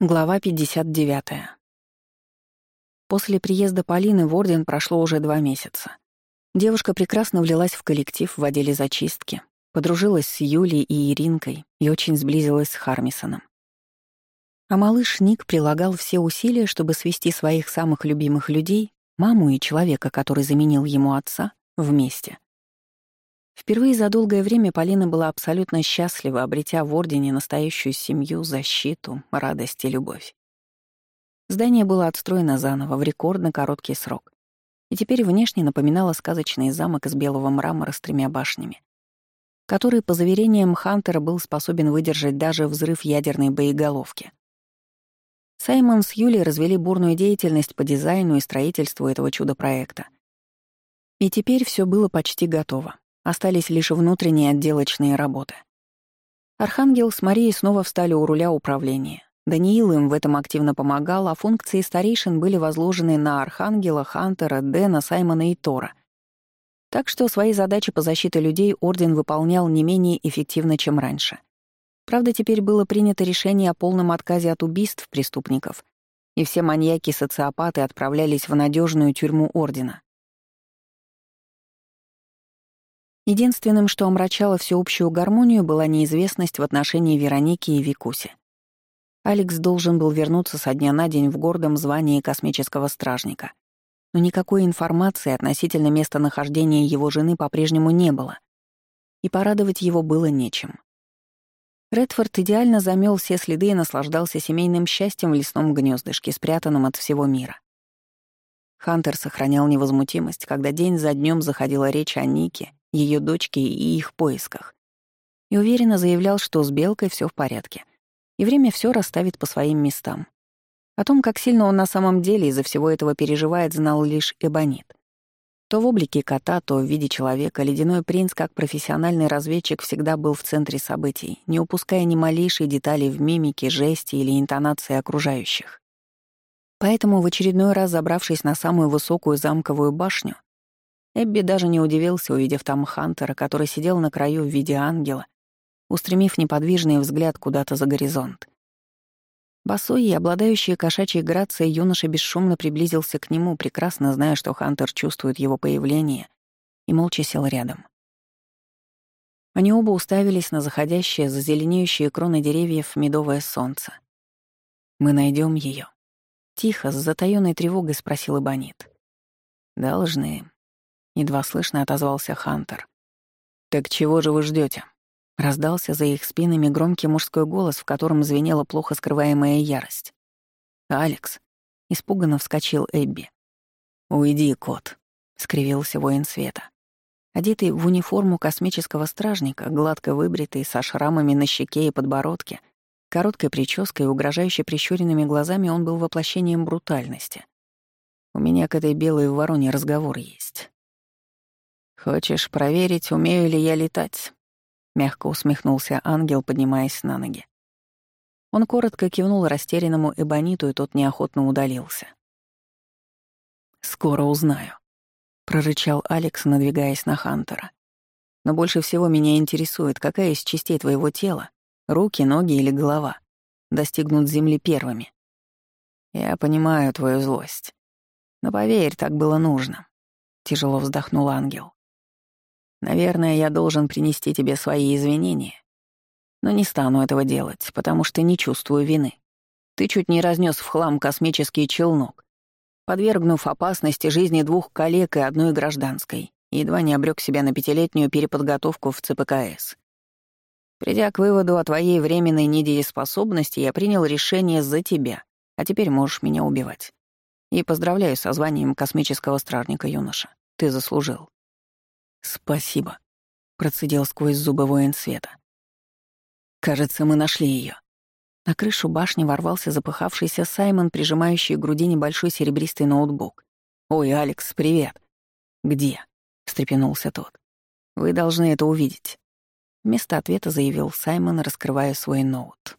Глава 59. После приезда Полины в Орден прошло уже два месяца. Девушка прекрасно влилась в коллектив в отделе зачистки, подружилась с Юлей и Иринкой и очень сблизилась с Хармисоном. А малыш Ник прилагал все усилия, чтобы свести своих самых любимых людей, маму и человека, который заменил ему отца, вместе. Впервые за долгое время Полина была абсолютно счастлива, обретя в Ордене настоящую семью, защиту, радость и любовь. Здание было отстроено заново в рекордно короткий срок и теперь внешне напоминало сказочный замок из белого мрамора с тремя башнями, который, по заверениям Хантера, был способен выдержать даже взрыв ядерной боеголовки. Саймон с Юлей развели бурную деятельность по дизайну и строительству этого чудо-проекта. И теперь все было почти готово. Остались лишь внутренние отделочные работы. Архангел с Марией снова встали у руля управления. Даниил им в этом активно помогал, а функции старейшин были возложены на Архангела, Хантера, Дэна, Саймона и Тора. Так что свои задачи по защите людей Орден выполнял не менее эффективно, чем раньше. Правда, теперь было принято решение о полном отказе от убийств преступников, и все маньяки-социопаты отправлялись в надежную тюрьму Ордена. Единственным, что омрачало всеобщую гармонию, была неизвестность в отношении Вероники и Викуси. Алекс должен был вернуться со дня на день в гордом звании космического стражника. Но никакой информации относительно местонахождения его жены по-прежнему не было. И порадовать его было нечем. Редфорд идеально замел все следы и наслаждался семейным счастьем в лесном гнездышке, спрятанном от всего мира. Хантер сохранял невозмутимость, когда день за днем заходила речь о Нике ее дочке и их поисках. И уверенно заявлял, что с Белкой все в порядке, и время все расставит по своим местам. О том, как сильно он на самом деле из-за всего этого переживает, знал лишь Эбонит. То в облике кота, то в виде человека ледяной принц, как профессиональный разведчик, всегда был в центре событий, не упуская ни малейшей детали в мимике, жесте или интонации окружающих. Поэтому, в очередной раз забравшись на самую высокую замковую башню, Эбби даже не удивился, увидев там Хантера, который сидел на краю в виде ангела, устремив неподвижный взгляд куда-то за горизонт. Босой и обладающий кошачьей грацией юноша бесшумно приблизился к нему, прекрасно зная, что Хантер чувствует его появление, и молча сел рядом. Они оба уставились на заходящее, зазеленеющие кроны деревьев медовое солнце. «Мы найдем ее. Тихо, с затаённой тревогой спросил Ибонит. «Должны», едва слышно отозвался Хантер. «Так чего же вы ждете? Раздался за их спинами громкий мужской голос, в котором звенела плохо скрываемая ярость. «Алекс!» — испуганно вскочил Эбби. «Уйди, кот!» — скривился воин света. Одетый в униформу космического стражника, гладко выбритый, со шрамами на щеке и подбородке, короткой прической и угрожающе прищуренными глазами он был воплощением брутальности. «У меня к этой белой вороне разговор есть. «Хочешь проверить, умею ли я летать?» — мягко усмехнулся ангел, поднимаясь на ноги. Он коротко кивнул растерянному эбониту, и тот неохотно удалился. «Скоро узнаю», — прорычал Алекс, надвигаясь на Хантера. «Но больше всего меня интересует, какая из частей твоего тела, руки, ноги или голова, достигнут земли первыми. Я понимаю твою злость. Но поверь, так было нужно», — тяжело вздохнул ангел. Наверное, я должен принести тебе свои извинения. Но не стану этого делать, потому что не чувствую вины. Ты чуть не разнес в хлам космический челнок, подвергнув опасности жизни двух коллег и одной гражданской, едва не обрек себя на пятилетнюю переподготовку в ЦПКС. Придя к выводу о твоей временной недееспособности, я принял решение за тебя, а теперь можешь меня убивать. И поздравляю со званием космического стражника, юноша. Ты заслужил. «Спасибо», — процедил сквозь зубы воин света. «Кажется, мы нашли ее. На крышу башни ворвался запыхавшийся Саймон, прижимающий к груди небольшой серебристый ноутбук. «Ой, Алекс, привет!» «Где?» — встрепенулся тот. «Вы должны это увидеть». Вместо ответа заявил Саймон, раскрывая свой ноут.